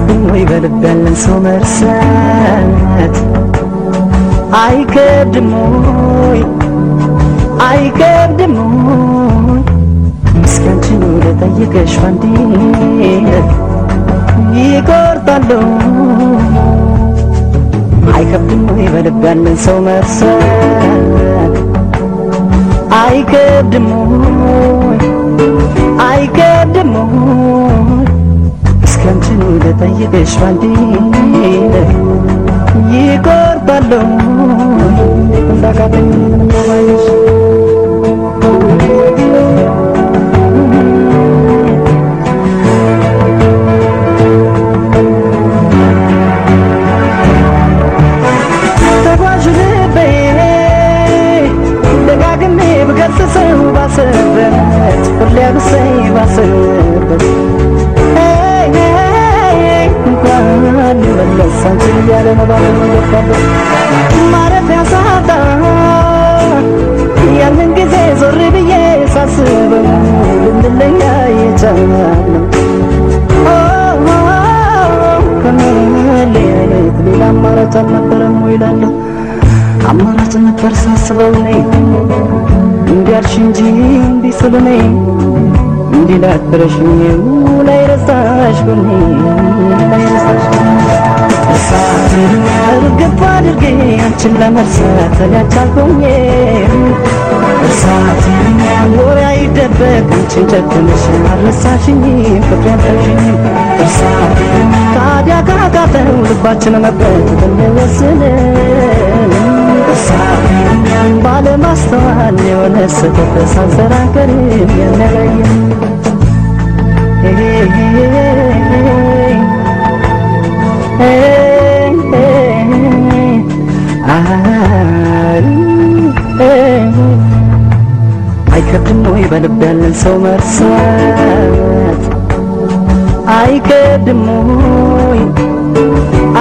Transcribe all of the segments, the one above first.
በልብ ያለን ሰው መርሳት አይከብድም ወይ አይከብድም ወይ እስኪ አንቺን ልጠይቅሽ ባንዴ ይቆርጣለሁ አይከብድም ወይ በልብ ያለን ሰው መርሳት አይከብድም ልጠይቅሽ ባንዴ ይቆርጣለሁ እንዳቃተኝ ምንም ባይሽ ሊመለስ አንቺን እያለ መባረር መገባበት ማረፊያ ሳጣ ያንን ጊዜ ዞር ብዬ ሳስበው ልንለያ የቻለው ከመለያየት ሌላ አማራጭ አልነበረም ወይ እላለሁ። አማራጭ ነበር ሳስበው እኔ እንዲህ አልሽ እንጂ እንዲህ ስል እኔ እንዲህ ላትረሽኝ ላይ ረሳሽ ጎኔ ላይ ረሳሽ እሳትን እርግፍ አድርጌ አንቺን ለመርሳት ተያቻልኩኝ እሳትን ወሬ አይደበቅ አንቺን ጨክንሽ አልረሳሽኝ ፍቅር ያልተውሽኝ እሳትን ታዲያ ካቃተው ልባችን መበት ብንወስን እሳትን ባለማስተዋል የሆነ ስህተት ሳንሰራ ቀርም የሚያለየን አይከብድም ወይ? በልብ ያለን ሰው መርሳት አይከብድም ወይ?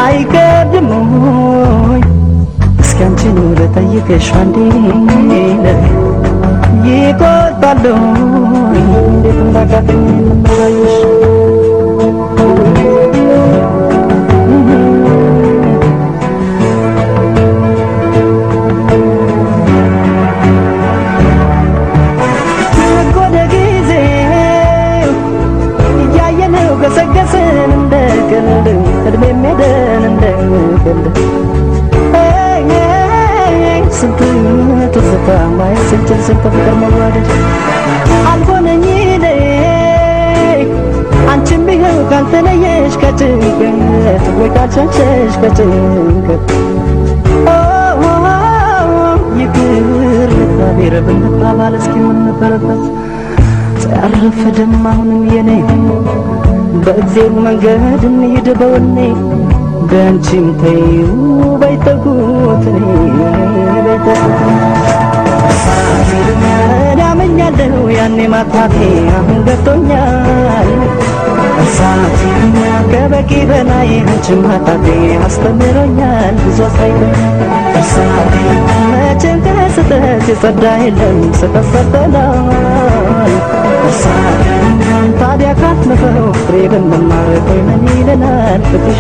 አይከብድም ወይ? እስኪ አንቺን ልጠይቅሽ አንዴ ይቆጣለሁ እንዴት እንዳቃተኝ የምናይሽ ቀልድ ሄይ ሄይ ስንት ማየት ስንችል ስንት ፍቅር መዋደድ አልሆነኝ አሁንም የኔ በእግዜሩ መንገድ እንሂድ በወኔ በአንቺም ተይው እኔ አመኛለሁ ያኔ ማታቴ አሁን ገብቶኛል እሳት ከበቂ በላይ አንቺን ማጣቴ አስተምሮኛል ብዙ አሳይቶኛል እሳት መቼም ከስህተት የጸዳ የለም ስህተት እሳት ታዲያ ካለፈው ፍሬ ብንማር ቆይ ምን ይለናል? ፍቅር